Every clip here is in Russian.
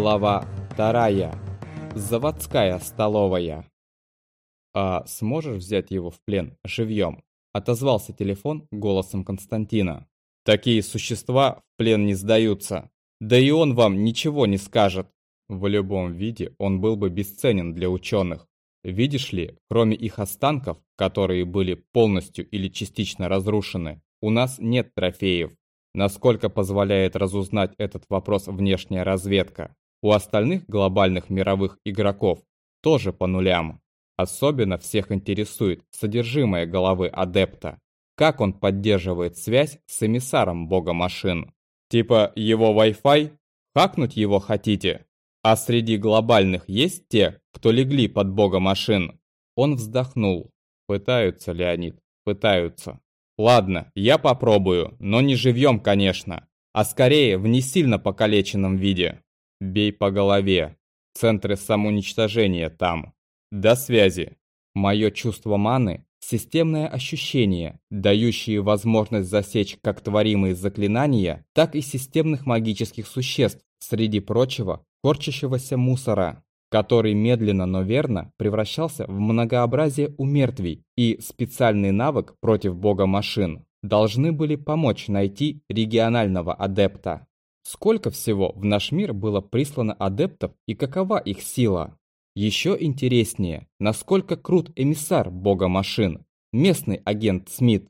Глава вторая. Заводская столовая. «А сможешь взять его в плен живьем?» Отозвался телефон голосом Константина. «Такие существа в плен не сдаются. Да и он вам ничего не скажет. В любом виде он был бы бесценен для ученых. Видишь ли, кроме их останков, которые были полностью или частично разрушены, у нас нет трофеев. Насколько позволяет разузнать этот вопрос внешняя разведка. У остальных глобальных мировых игроков тоже по нулям. Особенно всех интересует содержимое головы адепта. Как он поддерживает связь с эмиссаром бога машин. Типа его Wi-Fi? Хакнуть его хотите? А среди глобальных есть те, кто легли под бога машин? Он вздохнул. Пытаются, Леонид, пытаются. Ладно, я попробую, но не живьем, конечно, а скорее в не сильно покалеченном виде. Бей по голове. Центры самоуничтожения там. До связи. Мое чувство маны – системное ощущение, дающее возможность засечь как творимые заклинания, так и системных магических существ, среди прочего, корчащегося мусора который медленно, но верно превращался в многообразие умертвий, и специальный навык против бога машин должны были помочь найти регионального адепта. Сколько всего в наш мир было прислано адептов и какова их сила? Еще интереснее, насколько крут эмиссар бога машин, местный агент Смит.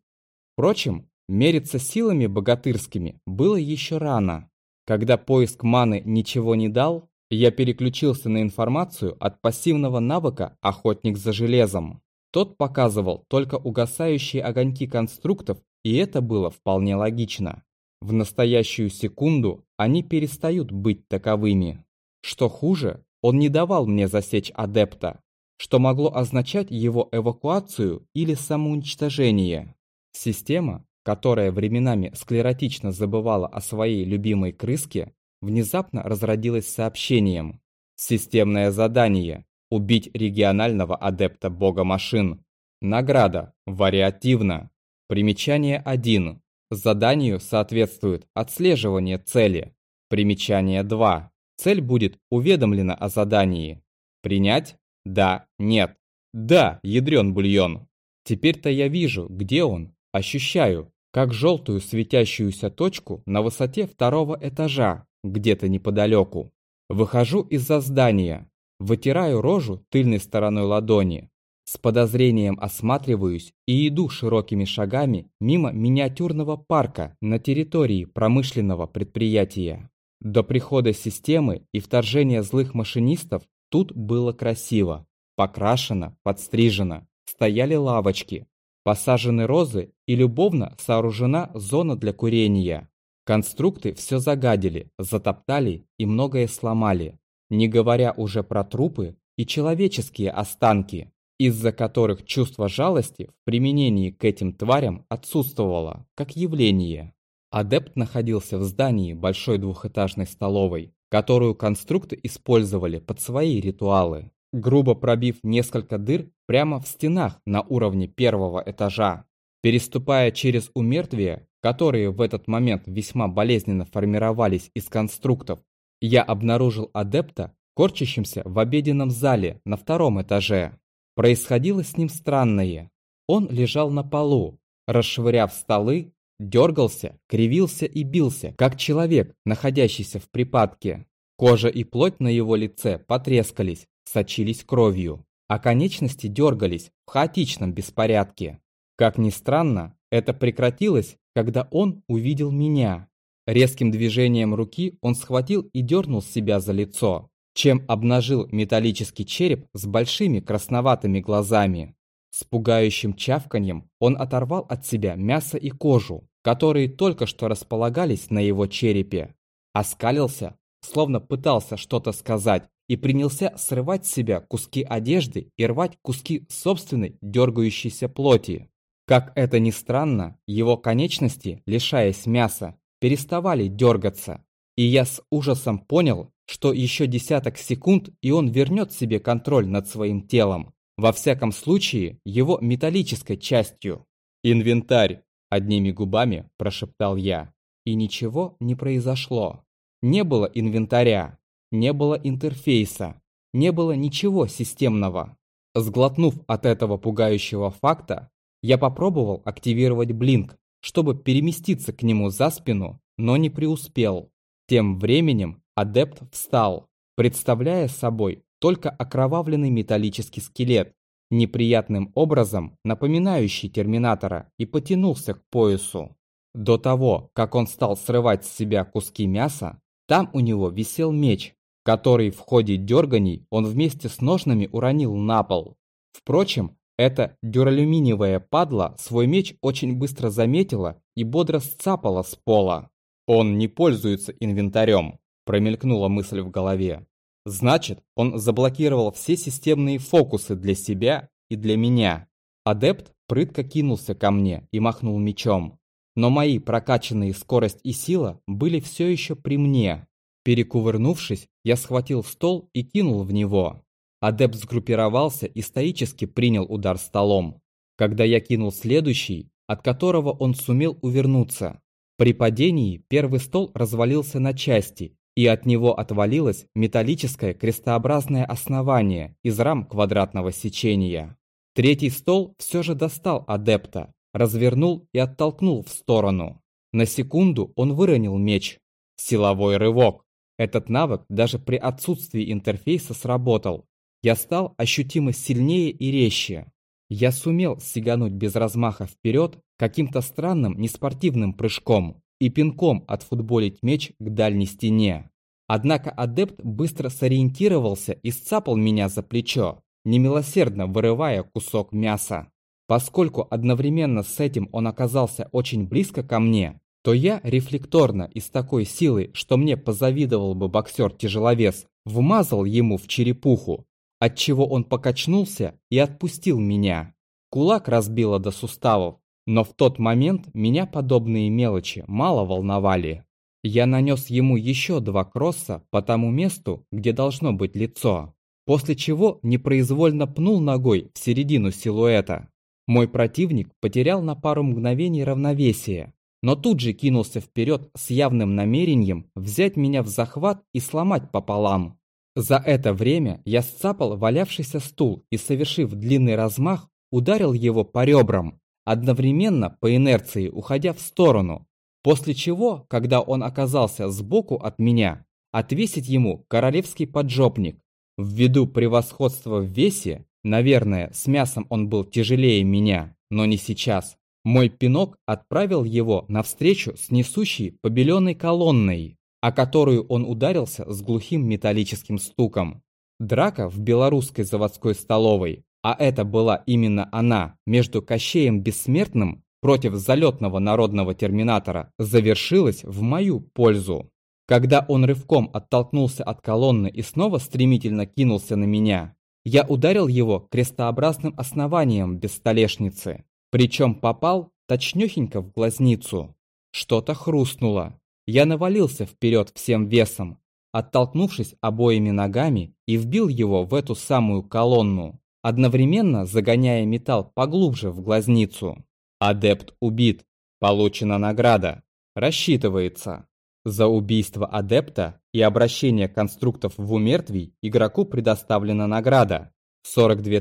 Впрочем, мериться силами богатырскими было еще рано. Когда поиск маны ничего не дал, я переключился на информацию от пассивного навыка «Охотник за железом». Тот показывал только угасающие огоньки конструктов, и это было вполне логично. В настоящую секунду они перестают быть таковыми. Что хуже, он не давал мне засечь адепта, что могло означать его эвакуацию или самоуничтожение. Система, которая временами склеротично забывала о своей любимой крыске, внезапно разродилась сообщением. Системное задание – убить регионального адепта бога машин. Награда – вариативно. Примечание 1. Заданию соответствует отслеживание цели. Примечание 2. Цель будет уведомлена о задании. Принять? Да, нет. Да, ядрен бульон. Теперь-то я вижу, где он, ощущаю, как желтую светящуюся точку на высоте второго этажа, где-то неподалеку. Выхожу из-за здания, вытираю рожу тыльной стороной ладони, с подозрением осматриваюсь и иду широкими шагами мимо миниатюрного парка на территории промышленного предприятия. До прихода системы и вторжения злых машинистов тут было красиво. Покрашено, подстрижено, стояли лавочки, посажены розы и любовно сооружена зона для курения. Конструкты все загадили, затоптали и многое сломали, не говоря уже про трупы и человеческие останки, из-за которых чувство жалости в применении к этим тварям отсутствовало, как явление. Адепт находился в здании большой двухэтажной столовой, которую конструкты использовали под свои ритуалы, грубо пробив несколько дыр прямо в стенах на уровне первого этажа. Переступая через умертвие, которые в этот момент весьма болезненно формировались из конструктов, я обнаружил адепта, корчащимся в обеденном зале на втором этаже. Происходило с ним странное. Он лежал на полу, расшвыряв столы, дергался, кривился и бился, как человек, находящийся в припадке. Кожа и плоть на его лице потрескались, сочились кровью, а конечности дергались в хаотичном беспорядке. Как ни странно, это прекратилось когда он увидел меня. Резким движением руки он схватил и дернул себя за лицо, чем обнажил металлический череп с большими красноватыми глазами. С пугающим чавканьем он оторвал от себя мясо и кожу, которые только что располагались на его черепе. Оскалился, словно пытался что-то сказать, и принялся срывать с себя куски одежды и рвать куски собственной дергающейся плоти. Как это ни странно, его конечности, лишаясь мяса, переставали дергаться. И я с ужасом понял, что еще десяток секунд, и он вернет себе контроль над своим телом. Во всяком случае, его металлической частью. «Инвентарь!» – одними губами прошептал я. И ничего не произошло. Не было инвентаря. не было интерфейса, не было ничего системного. Сглотнув от этого пугающего факта, я попробовал активировать блинк, чтобы переместиться к нему за спину, но не преуспел. Тем временем адепт встал, представляя собой только окровавленный металлический скелет, неприятным образом напоминающий терминатора, и потянулся к поясу. До того, как он стал срывать с себя куски мяса, там у него висел меч, который в ходе дерганий он вместе с ножнами уронил на пол. Впрочем, эта дюралюминиевая падла свой меч очень быстро заметила и бодро сцапала с пола. «Он не пользуется инвентарем», – промелькнула мысль в голове. Значит, он заблокировал все системные фокусы для себя и для меня. Адепт прытко кинулся ко мне и махнул мечом. Но мои прокачанные скорость и сила были все еще при мне. Перекувырнувшись, я схватил стол и кинул в него. Адепт сгруппировался и стоически принял удар столом. Когда я кинул следующий, от которого он сумел увернуться. При падении первый стол развалился на части, и от него отвалилось металлическое крестообразное основание из рам квадратного сечения. Третий стол все же достал адепта, развернул и оттолкнул в сторону. На секунду он выронил меч. Силовой рывок. Этот навык даже при отсутствии интерфейса сработал. Я стал ощутимо сильнее и резче. Я сумел сигануть без размаха вперед каким-то странным неспортивным прыжком и пинком отфутболить меч к дальней стене. Однако адепт быстро сориентировался и сцапал меня за плечо, немилосердно вырывая кусок мяса. Поскольку одновременно с этим он оказался очень близко ко мне, то я рефлекторно и с такой силой, что мне позавидовал бы боксер-тяжеловес, вмазал ему в черепуху, отчего он покачнулся и отпустил меня. Кулак разбило до суставов, но в тот момент меня подобные мелочи мало волновали. Я нанес ему еще два кросса по тому месту, где должно быть лицо, после чего непроизвольно пнул ногой в середину силуэта. Мой противник потерял на пару мгновений равновесие, но тут же кинулся вперед с явным намерением взять меня в захват и сломать пополам. За это время я сцапал валявшийся стул и, совершив длинный размах, ударил его по ребрам, одновременно по инерции уходя в сторону, после чего, когда он оказался сбоку от меня, отвесить ему королевский поджопник. Ввиду превосходства в весе, наверное, с мясом он был тяжелее меня, но не сейчас. Мой пинок отправил его навстречу с несущей побеленной колонной, о которую он ударился с глухим металлическим стуком. Драка в белорусской заводской столовой а это была именно она, между Кощеем Бессмертным против залетного народного терминатора, завершилась в мою пользу. Когда он рывком оттолкнулся от колонны и снова стремительно кинулся на меня, я ударил его крестообразным основанием без столешницы, причем попал точнёхенько в глазницу. Что-то хрустнуло. Я навалился вперед всем весом, оттолкнувшись обоими ногами и вбил его в эту самую колонну одновременно загоняя металл поглубже в глазницу. Адепт убит. Получена награда. Рассчитывается. За убийство адепта и обращение конструктов в умертвий игроку предоставлена награда. 42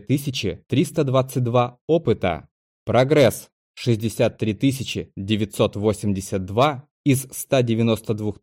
322 опыта. Прогресс 63 982 из 192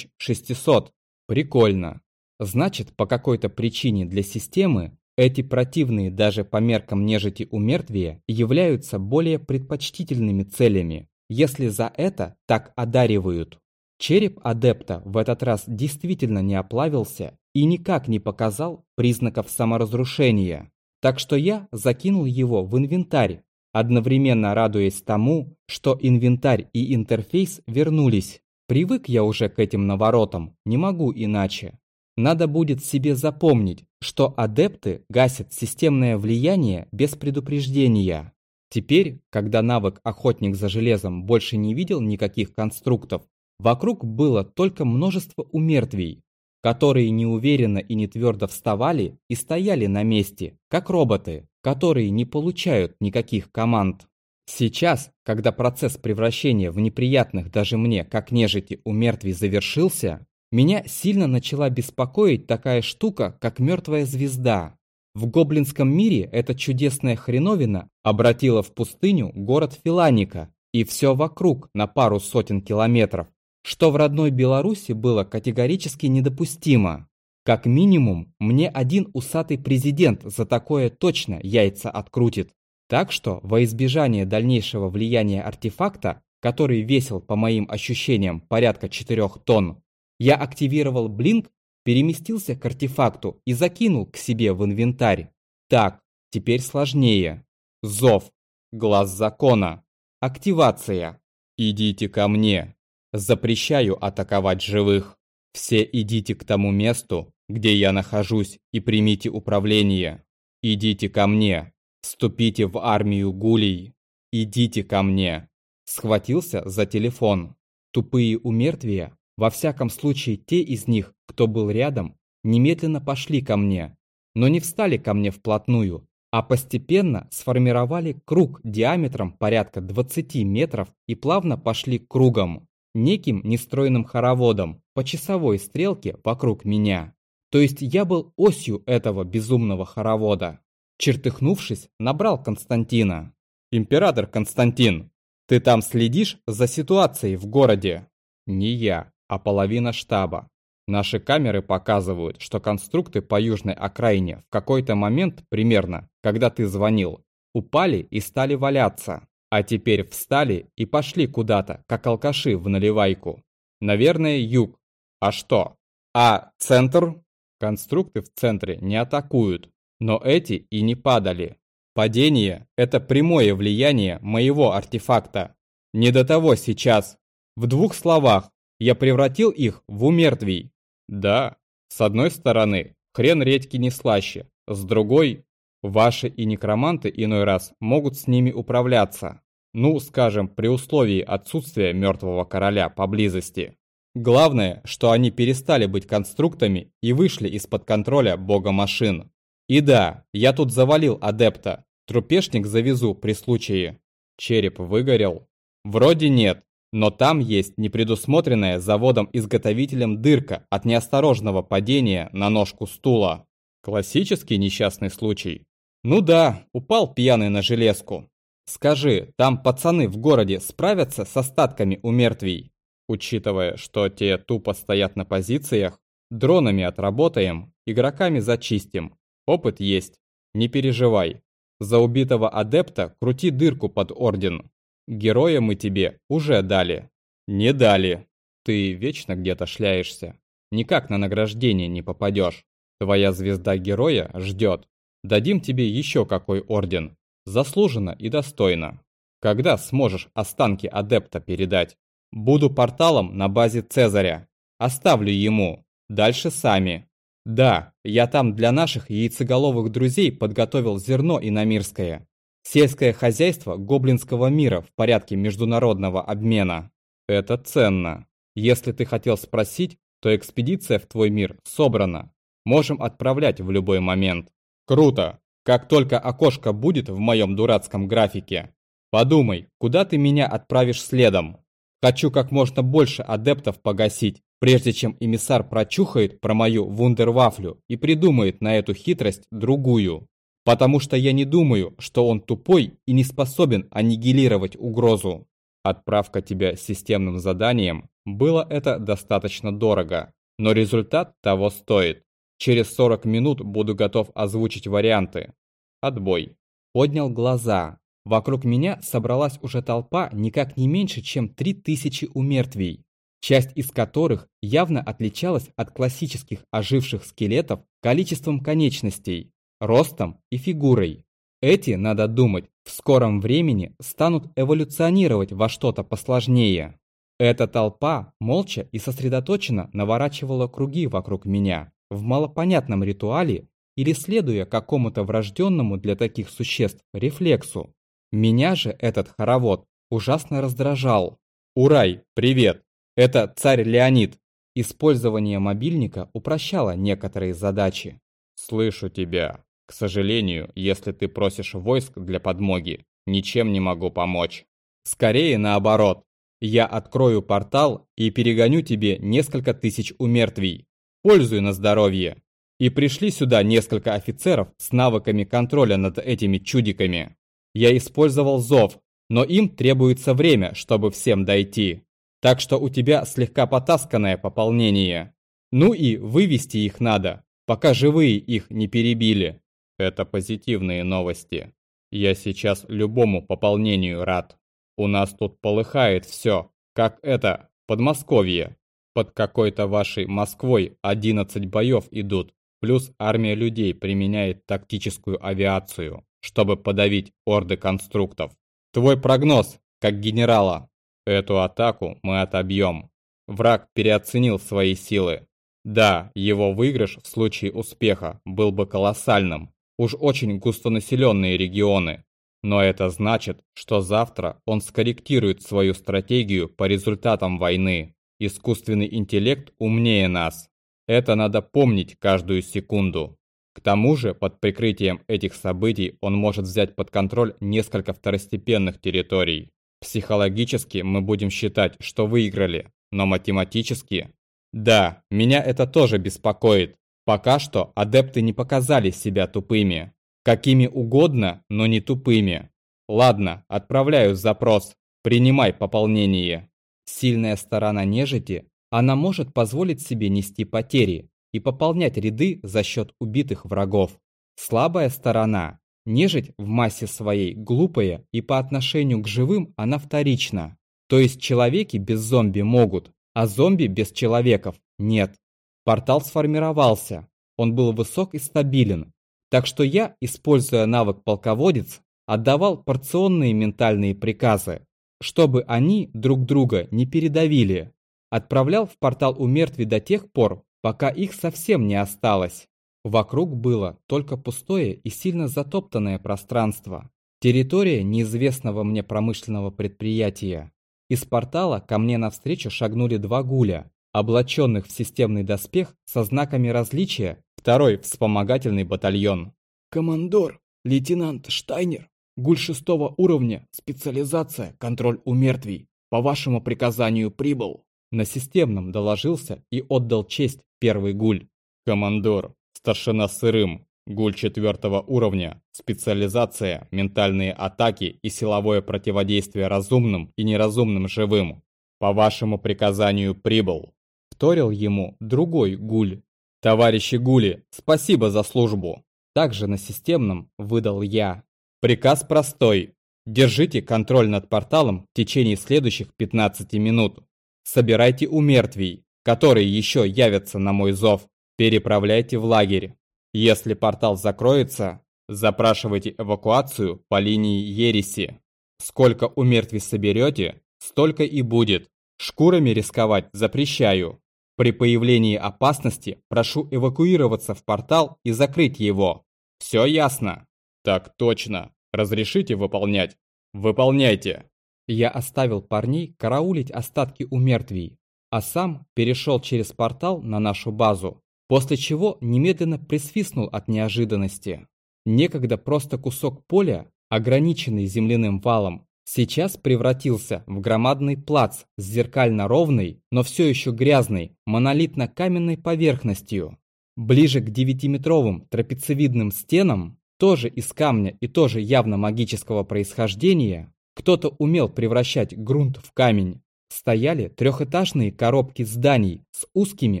600. Прикольно. Значит, по какой-то причине для системы эти противные даже по меркам нежити умертвия являются более предпочтительными целями, если за это так одаривают. Череп адепта в этот раз действительно не оплавился и никак не показал признаков саморазрушения, так что я закинул его в инвентарь, одновременно радуясь тому, что инвентарь и интерфейс вернулись. Привык я уже к этим наворотам, не могу иначе. Надо будет себе запомнить, что адепты гасят системное влияние без предупреждения. Теперь, когда навык «Охотник за железом» больше не видел никаких конструктов, вокруг было только множество умертвий, которые неуверенно и не твердо вставали и стояли на месте, как роботы, которые не получают никаких команд. Сейчас, когда процесс превращения в неприятных даже мне, как нежити, умертвий завершился, Меня сильно начала беспокоить такая штука, как мертвая звезда. В гоблинском мире эта чудесная хреновина обратила в пустыню город Филаника и все вокруг на пару сотен километров, что в родной Беларуси было категорически недопустимо. Как минимум, мне один усатый президент за такое точно яйца открутит. Так что, во избежание дальнейшего влияния артефакта, который весил, по моим ощущениям, порядка 4 тонн, я активировал блинк, переместился к артефакту и закинул к себе в инвентарь. Так, теперь сложнее. Зов. Глаз закона. Активация. Идите ко мне. Запрещаю атаковать живых. Все идите к тому месту, где я нахожусь, и примите управление. Идите ко мне. Вступите в армию гулей. Идите ко мне. Схватился за телефон. Тупые умертвия, во всяком случае те из них, кто был рядом, немедленно пошли ко мне. Но не встали ко мне вплотную, а постепенно сформировали круг диаметром порядка 20 метров и плавно пошли кругом неким нестроенным хороводом по часовой стрелке вокруг меня. То есть я был осью этого безумного хоровода. Чертыхнувшись, набрал Константина. «Император Константин, ты там следишь за ситуацией в городе?» «Не я, а половина штаба. Наши камеры показывают, что конструкты по южной окраине в какой-то момент примерно, когда ты звонил, упали и стали валяться. А теперь встали и пошли куда-то, как алкаши в наливайку. Наверное, юг. А что? А центр? Конструкты в центре не атакуют, но эти и не падали. Падение – это прямое влияние моего артефакта. Не до того сейчас. В двух словах, я превратил их в умертвий. Да, с одной стороны, хрен редьки не слаще, с другой Ваши и некроманты иной раз могут с ними управляться. Ну, скажем, при условии отсутствия мертвого короля поблизости. Главное, что они перестали быть конструктами и вышли из-под контроля бога машин. И да, я тут завалил адепта. Трупешник завезу при случае. Череп выгорел? Вроде нет, но там есть непредусмотренная заводом-изготовителем дырка от неосторожного падения на ножку стула. Классический несчастный случай. Ну да, упал пьяный на железку. Скажи, там пацаны в городе справятся с остатками у мертвей? Учитывая, что те тупо стоят на позициях, дронами отработаем, игроками зачистим. Опыт есть. Не переживай. За убитого адепта крути дырку под орден. Героя мы тебе уже дали. Не дали. Ты вечно где-то шляешься. Никак на награждение не попадешь. Твоя звезда героя ждет. Дадим тебе еще какой орден. Заслуженно и достойно. Когда сможешь останки адепта передать? Буду порталом на базе Цезаря. Оставлю ему. Дальше сами. Да, я там для наших яйцеголовых друзей подготовил зерно иномирское. Сельское хозяйство гоблинского мира в порядке международного обмена. Это ценно. Если ты хотел спросить, то экспедиция в твой мир собрана. Можем отправлять в любой момент. Круто! Как только окошко будет в моем дурацком графике, подумай, куда ты меня отправишь следом. Хочу как можно больше адептов погасить, прежде чем эмиссар прочухает про мою вундервафлю и придумает на эту хитрость другую. Потому что я не думаю, что он тупой и не способен аннигилировать угрозу. Отправка тебя системным заданием было это достаточно дорого, но результат того стоит. Через 40 минут буду готов озвучить варианты. Отбой. Поднял глаза. Вокруг меня собралась уже толпа никак не меньше, чем 3000 умертвий, часть из которых явно отличалась от классических оживших скелетов количеством конечностей, ростом и фигурой. Эти, надо думать, в скором времени станут эволюционировать во что-то посложнее. Эта толпа молча и сосредоточенно наворачивала круги вокруг меня, в малопонятном ритуале или следуя какому-то врожденному для таких существ рефлексу. Меня же этот хоровод ужасно раздражал. «Урай, привет! Это царь Леонид!» Использование мобильника упрощало некоторые задачи. «Слышу тебя. К сожалению, если ты просишь войск для подмоги, ничем не могу помочь. Скорее наоборот. Я открою портал и перегоню тебе несколько тысяч умертвий. Пользуй на здоровье. И пришли сюда несколько офицеров с навыками контроля над этими чудиками. Я использовал зов, но им требуется время, чтобы всем дойти. Так что у тебя слегка потасканное пополнение. Ну и вывести их надо, пока живые их не перебили. Это позитивные новости. Я сейчас любому пополнению рад. У нас тут полыхает все, как это, Подмосковье. Под какой-то вашей Москвой 11 боев идут, плюс армия людей применяет тактическую авиацию, чтобы подавить орды конструктов. Твой прогноз, как генерала. Эту атаку мы отобьем. Враг переоценил свои силы. Да, его выигрыш в случае успеха был бы колоссальным. Уж очень густонаселенные регионы. Но это значит, что завтра он скорректирует свою стратегию по результатам войны. Искусственный интеллект умнее нас. Это надо помнить каждую секунду. К тому же, под прикрытием этих событий он может взять под контроль несколько второстепенных территорий. Психологически мы будем считать, что выиграли, но математически... Да, меня это тоже беспокоит. Пока что адепты не показали себя тупыми. Какими угодно, но не тупыми. Ладно, отправляю запрос. Принимай пополнение. Сильная сторона нежити, она может позволить себе нести потери и пополнять ряды за счет убитых врагов. Слабая сторона, нежить в массе своей глупая и по отношению к живым она вторична. То есть человеки без зомби могут, а зомби без человеков нет. Портал сформировался, он был высок и стабилен, так что я, используя навык полководец, отдавал порционные ментальные приказы, чтобы они друг друга не передавили. Отправлял в портал у мертвей до тех пор, пока их совсем не осталось. Вокруг было только пустое и сильно затоптанное пространство. Территория неизвестного мне промышленного предприятия. Из портала ко мне навстречу шагнули два гуля, облаченных в системный доспех со знаками различия, второй вспомогательный батальон. «Командор, лейтенант Штайнер, гуль шестого уровня, специализация, контроль у мертвей. По вашему приказанию прибыл». На системном доложился и отдал честь первый гуль. «Командор, старшина Сырым, гуль четвертого уровня, специализация, ментальные атаки и силовое противодействие разумным и неразумным живым. По вашему приказанию прибыл». Вторил ему другой гуль. «Товарищи гули, спасибо за службу. Также на системном выдал я. Приказ простой. Держите контроль над порталом в течение следующих 15 минут. Собирайте у мертвей, которые еще явятся на мой зов. Переправляйте в лагерь. Если портал закроется, запрашивайте эвакуацию по линии Ереси. Сколько у мертвей соберете, столько и будет. Шкурами рисковать запрещаю. При появлении опасности прошу эвакуироваться в портал и закрыть его. Все ясно? Так точно. Разрешите выполнять? Выполняйте. Я оставил парней караулить остатки у мертвей, а сам перешел через портал на нашу базу, после чего немедленно присвистнул от неожиданности. Некогда просто кусок поля, ограниченный земляным валом, сейчас превратился в громадный плац с зеркально ровной, но все еще грязной, монолитно-каменной поверхностью. Ближе к девятиметровым трапециевидным стенам, тоже из камня и тоже явно магического происхождения, кто-то умел превращать грунт в камень. Стояли трехэтажные коробки зданий с узкими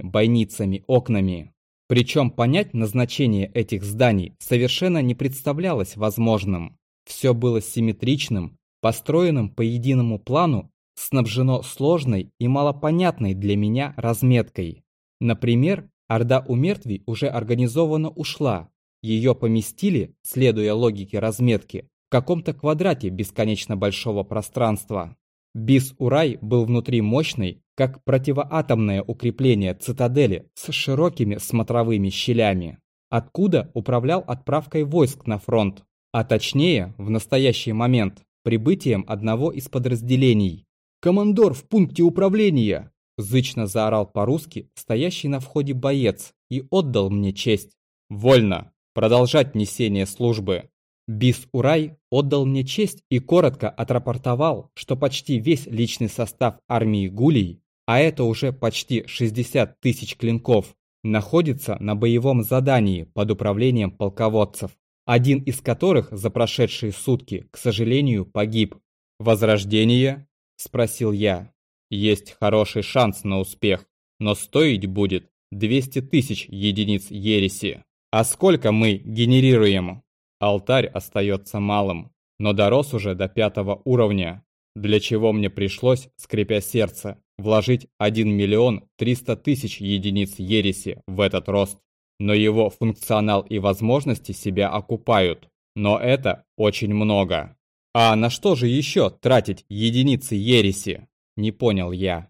бойницами-окнами. Причем понять назначение этих зданий совершенно не представлялось возможным. Все было симметричным, построенным по единому плану, снабжено сложной и малопонятной для меня разметкой. Например, Орда у мертвей уже организованно ушла. Ее поместили, следуя логике разметки, в каком-то квадрате бесконечно большого пространства. Бис-Урай был внутри мощной, как противоатомное укрепление цитадели с широкими смотровыми щелями, откуда управлял отправкой войск на фронт, а точнее, в настоящий момент, прибытием одного из подразделений. «Командор в пункте управления!» Зычно заорал по-русски стоящий на входе боец и отдал мне честь. «Вольно! Продолжать несение службы!» Бис Урай отдал мне честь и коротко отрапортовал, что почти весь личный состав армии Гулей, а это уже почти 60 тысяч клинков, находится на боевом задании под управлением полководцев, один из которых за прошедшие сутки, к сожалению, погиб. «Возрождение?» – спросил я. «Есть хороший шанс на успех, но стоить будет 200 тысяч единиц ереси. А сколько мы генерируем?» Алтарь остается малым, но дорос уже до пятого уровня, для чего мне пришлось, скрипя сердце, вложить 1 миллион 300 тысяч единиц ереси в этот рост. Но его функционал и возможности себя окупают. Но это очень много. А на что же еще тратить единицы ереси? Не понял я.